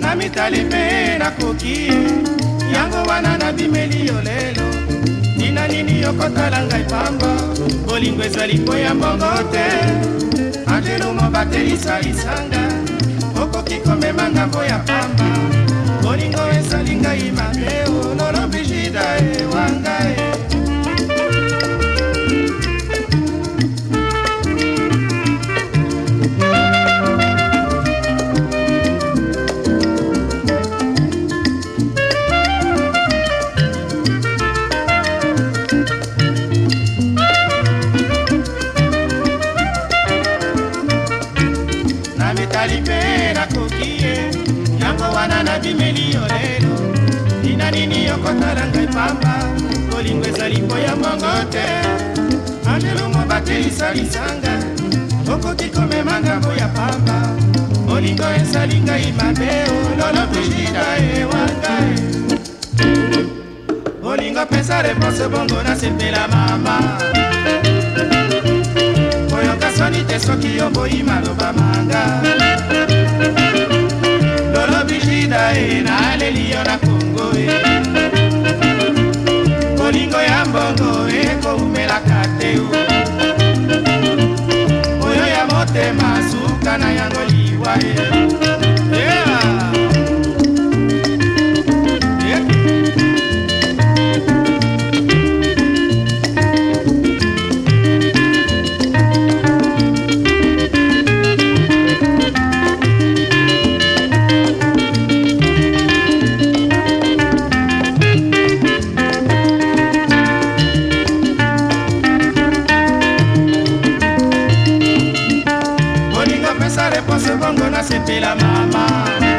na mitali mpe nakoki yango wana nabimeli yo lelo tina nini okotala ngai pamba bolingo ezali mpo ya mbongo te angelumo batelisa lisanga okoki komema ngambo ya pamba bolingo ezali ngai mameo nolobi jida e natali mpe nakoki ye yango wana nabimeli yo lelo tina nini okotala ngai pamba kolingo ezali mpo ya mongo te angelumo batelisa lisanga okoki komema ngambo ya pamba molingo ezali ngai mabe ololo brigida ewanga molingo e. pesa reponse bongo nasepela mama oyoka soni te soki oboyi maloba manga e bolingo ya mbongo ekoumelaka te o oyo ya motema suka na yango liwa e kose bongo la mamá